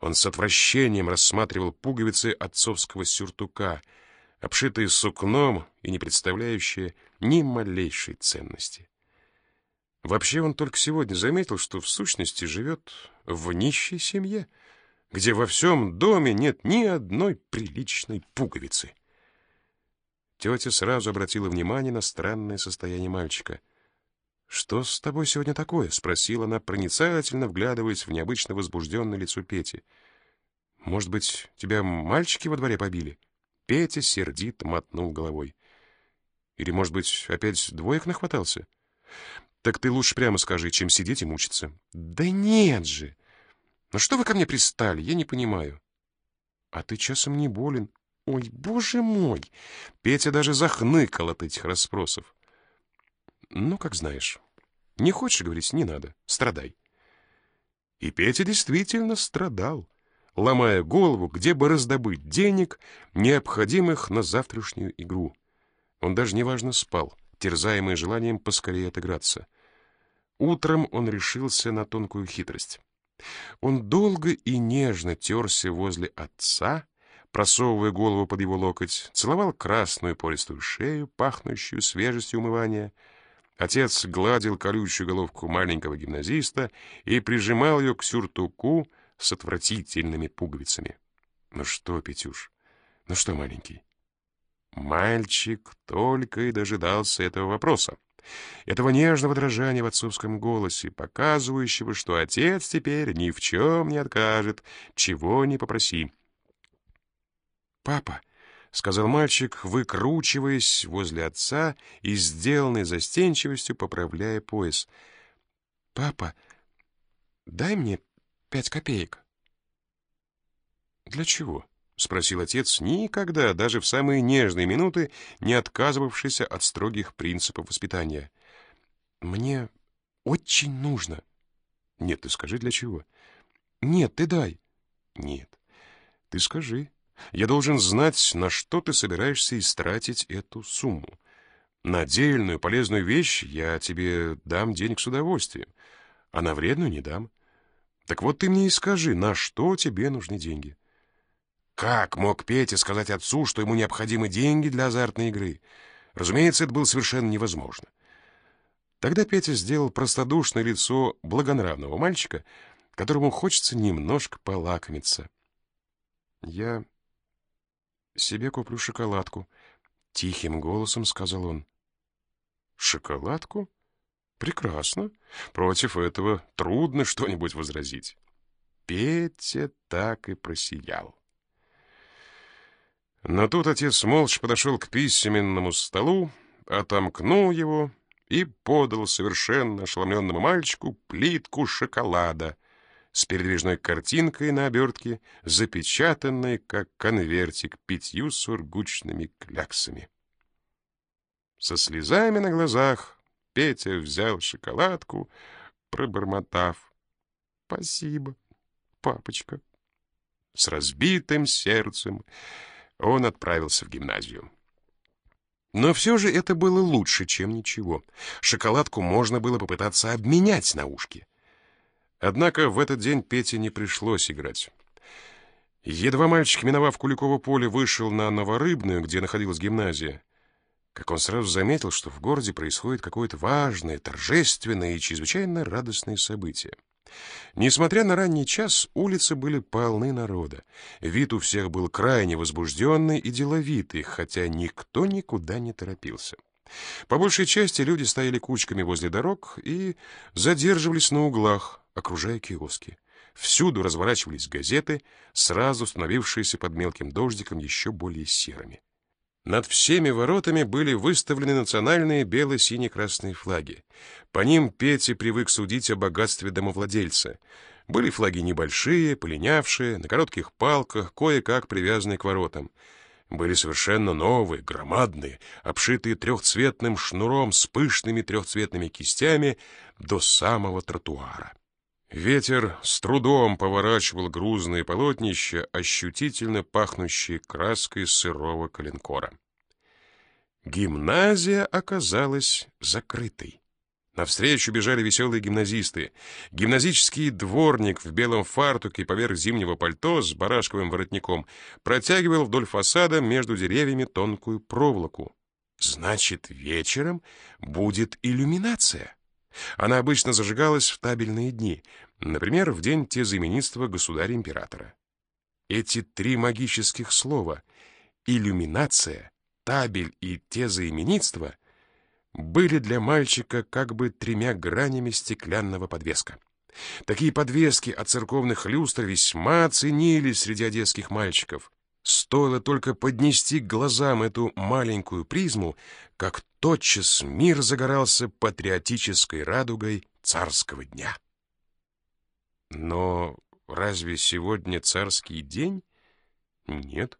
Он с отвращением рассматривал пуговицы отцовского сюртука, обшитые сукном и не представляющие ни малейшей ценности. Вообще он только сегодня заметил, что в сущности живет в нищей семье, где во всем доме нет ни одной приличной пуговицы. Тетя сразу обратила внимание на странное состояние мальчика. «Что с тобой сегодня такое?» — спросила она, проницательно вглядываясь в необычно возбужденное лицо Пети. «Может быть, тебя мальчики во дворе побили?» Петя сердито мотнул головой. «Или, может быть, опять двоек нахватался?» «Так ты лучше прямо скажи, чем сидеть и мучиться». «Да нет же! Ну что вы ко мне пристали? Я не понимаю». «А ты часом не болен?» «Ой, боже мой!» Петя даже захныкал от этих расспросов. «Ну, как знаешь. Не хочешь говорить, не надо. Страдай». И Петя действительно страдал, ломая голову, где бы раздобыть денег, необходимых на завтрашнюю игру. Он даже неважно спал, терзаемый желанием поскорее отыграться. Утром он решился на тонкую хитрость. Он долго и нежно терся возле отца, просовывая голову под его локоть, целовал красную пористую шею, пахнущую свежестью умывания. Отец гладил колючую головку маленького гимназиста и прижимал ее к сюртуку с отвратительными пуговицами. «Ну что, Петюш, ну что, маленький?» Мальчик только и дожидался этого вопроса, этого нежного дрожания в отцовском голосе, показывающего, что отец теперь ни в чем не откажет, чего не попроси. «Папа», — сказал мальчик, выкручиваясь возле отца и сделанной застенчивостью поправляя пояс. «Папа, дай мне пять копеек». «Для чего?» — спросил отец, никогда, даже в самые нежные минуты, не отказывавшийся от строгих принципов воспитания. «Мне очень нужно». «Нет, ты скажи, для чего?» «Нет, ты дай». «Нет, ты скажи». Я должен знать, на что ты собираешься истратить эту сумму. На дельную, полезную вещь я тебе дам денег с удовольствием, а на вредную не дам. Так вот ты мне и скажи, на что тебе нужны деньги. Как мог Петя сказать отцу, что ему необходимы деньги для азартной игры? Разумеется, это было совершенно невозможно. Тогда Петя сделал простодушное лицо благонравного мальчика, которому хочется немножко полакомиться. Я себе куплю шоколадку», — тихим голосом сказал он. «Шоколадку? Прекрасно. Против этого трудно что-нибудь возразить». Петя так и просиял. Но тут отец молча подошел к письменному столу, отомкнул его и подал совершенно ошеломленному мальчику плитку шоколада — с передвижной картинкой на обертке, запечатанной, как конвертик, пятью сургучными кляксами. Со слезами на глазах Петя взял шоколадку, пробормотав. «Спасибо, папочка». С разбитым сердцем он отправился в гимназию. Но все же это было лучше, чем ничего. Шоколадку можно было попытаться обменять на ушки. Однако в этот день Пете не пришлось играть. Едва мальчик, миновав Куликово поле, вышел на Новорыбную, где находилась гимназия, как он сразу заметил, что в городе происходит какое-то важное, торжественное и чрезвычайно радостное событие. Несмотря на ранний час, улицы были полны народа. Вид у всех был крайне возбужденный и деловитый, хотя никто никуда не торопился. По большей части люди стояли кучками возле дорог и задерживались на углах, окружая киоски. Всюду разворачивались газеты, сразу становившиеся под мелким дождиком еще более серыми. Над всеми воротами были выставлены национальные бело-сине-красные флаги. По ним Петя привык судить о богатстве домовладельца. Были флаги небольшие, полинявшие, на коротких палках, кое-как привязанные к воротам. Были совершенно новые, громадные, обшитые трехцветным шнуром с пышными трехцветными кистями до самого тротуара. Ветер с трудом поворачивал грузные полотнища, ощутительно пахнущие краской сырого коленкора. Гимназия оказалась закрытой. Навстречу бежали веселые гимназисты. Гимназический дворник в белом фартуке поверх зимнего пальто с барашковым воротником протягивал вдоль фасада между деревьями тонкую проволоку. Значит, вечером будет иллюминация. Она обычно зажигалась в табельные дни, например, в день тезаименитства государя-императора. Эти три магических слова — иллюминация, табель и тезаименитство — были для мальчика как бы тремя гранями стеклянного подвеска. Такие подвески от церковных люстр весьма ценились среди одесских мальчиков. Стоило только поднести к глазам эту маленькую призму, как тотчас мир загорался патриотической радугой царского дня. Но разве сегодня царский день? Нет.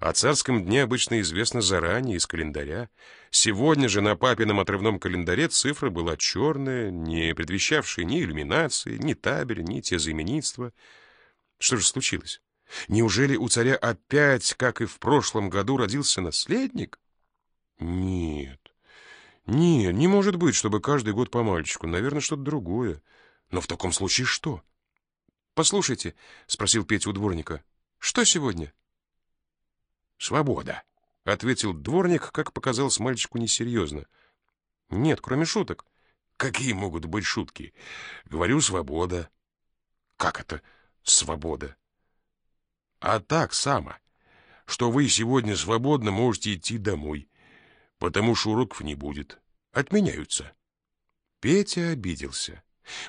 О царском дне обычно известно заранее из календаря. Сегодня же на папином отрывном календаре цифра была черная, не предвещавшая ни иллюминации, ни табеля, ни тезаименитства. Что же случилось? Неужели у царя опять, как и в прошлом году, родился наследник? Нет. Нет, не может быть, чтобы каждый год по мальчику. Наверное, что-то другое. Но в таком случае что? «Послушайте», — спросил Петя у дворника, — «что сегодня?» «Свобода», — ответил дворник, как показалось мальчику несерьезно. «Нет, кроме шуток». «Какие могут быть шутки? Говорю, свобода». «Как это свобода?» «А так само, что вы сегодня свободно можете идти домой, потому что уроков не будет. Отменяются». Петя обиделся.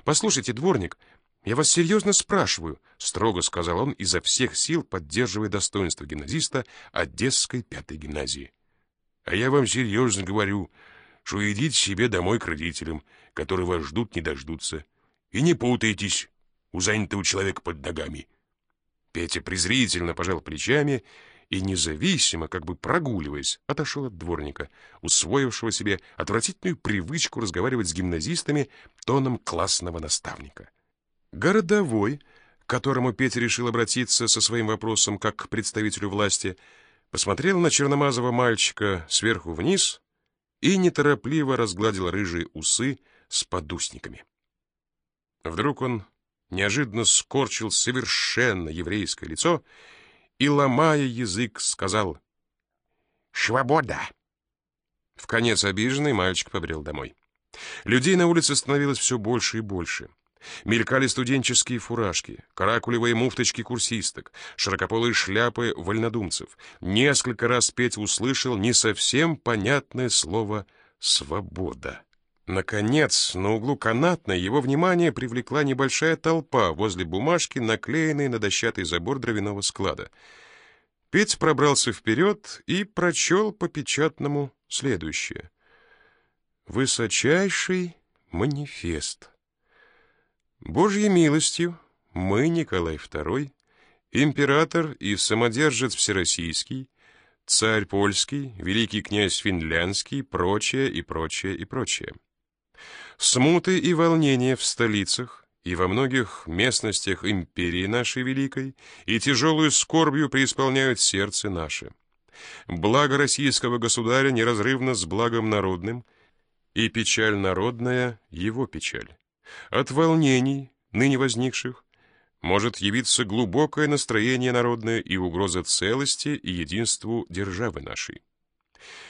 «Послушайте, дворник, «Я вас серьезно спрашиваю», — строго сказал он, изо всех сил поддерживая достоинство гимназиста Одесской пятой гимназии. «А я вам серьезно говорю, что идите себе домой к родителям, которые вас ждут, не дождутся. И не путайтесь у занятого человека под ногами». Петя презрительно пожал плечами и, независимо, как бы прогуливаясь, отошел от дворника, усвоившего себе отвратительную привычку разговаривать с гимназистами тоном классного наставника. Городовой, к которому Петя решил обратиться со своим вопросом как к представителю власти, посмотрел на черномазого мальчика сверху вниз и неторопливо разгладил рыжие усы с подусниками. Вдруг он неожиданно скорчил совершенно еврейское лицо и, ломая язык, сказал «Свобода!». В конец обиженный мальчик побрел домой. Людей на улице становилось все больше и больше. Мелькали студенческие фуражки, каракулевые муфточки курсисток, широкополые шляпы вольнодумцев. Несколько раз Петя услышал не совсем понятное слово «свобода». Наконец, на углу канатной его внимание привлекла небольшая толпа возле бумажки, наклеенной на дощатый забор дровяного склада. Петь пробрался вперед и прочел по печатному следующее. «Высочайший манифест». Божьей милостью мы, Николай II, император и самодержец всероссийский, царь польский, великий князь финляндский, прочее и прочее и прочее. Смуты и волнения в столицах и во многих местностях империи нашей великой и тяжелую скорбью преисполняют сердце наше. Благо российского государя неразрывно с благом народным, и печаль народная — его печаль. От волнений, ныне возникших, может явиться глубокое настроение народное и угроза целости и единству державы нашей.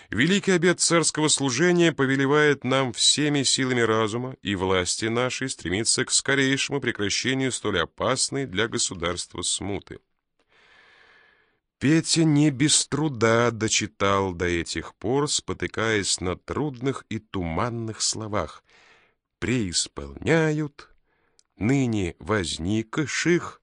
Великий обет царского служения повелевает нам всеми силами разума и власти нашей стремиться к скорейшему прекращению столь опасной для государства смуты. Петя не без труда дочитал до этих пор, спотыкаясь на трудных и туманных словах, преисполняют, ныне возникших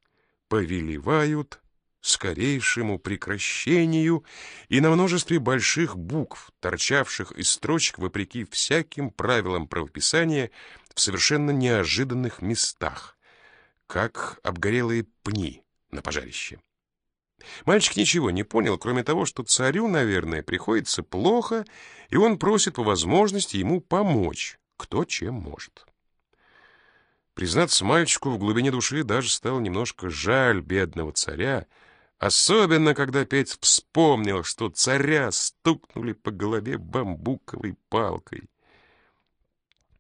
повелевают скорейшему прекращению и на множестве больших букв, торчавших из строчек вопреки всяким правилам правописания в совершенно неожиданных местах, как обгорелые пни на пожарище. Мальчик ничего не понял, кроме того, что царю, наверное, приходится плохо, и он просит по возможности ему помочь кто чем может. Признаться мальчику в глубине души даже стало немножко жаль бедного царя, особенно когда Петь вспомнил, что царя стукнули по голове бамбуковой палкой.